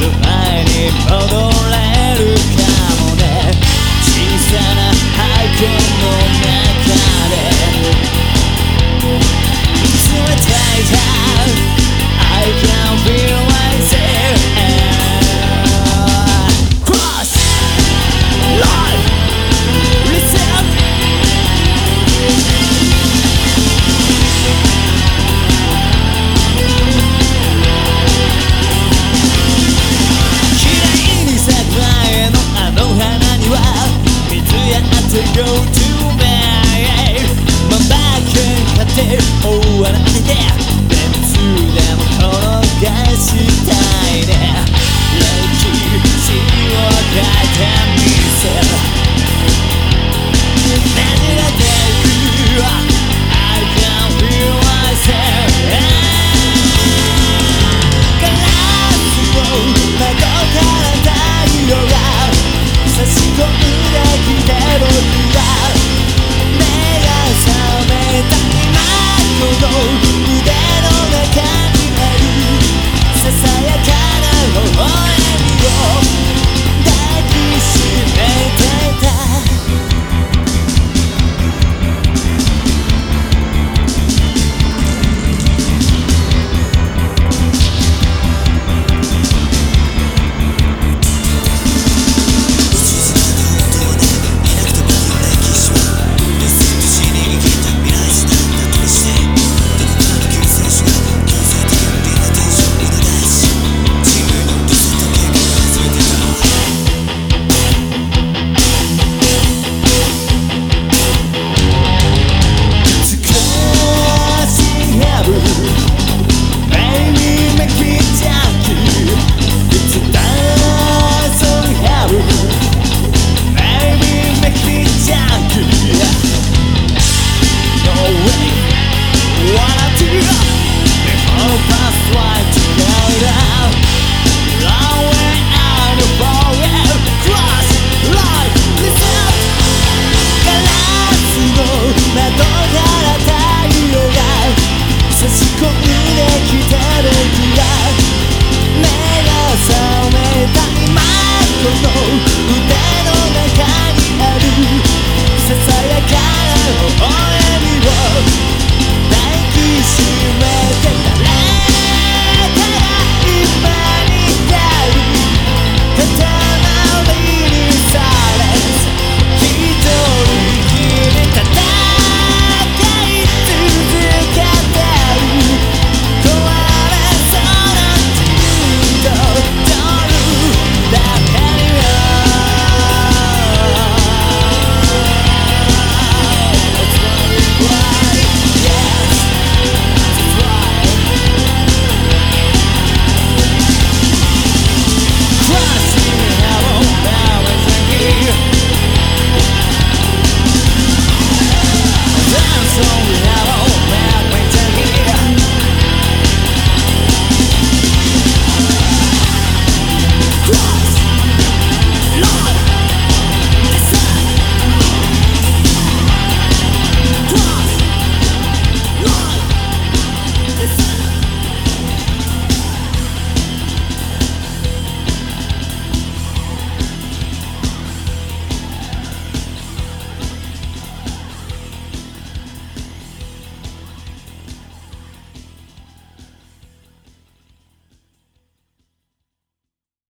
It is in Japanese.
る前に戻れるかもね。小さな go to bed まばけかって終わらない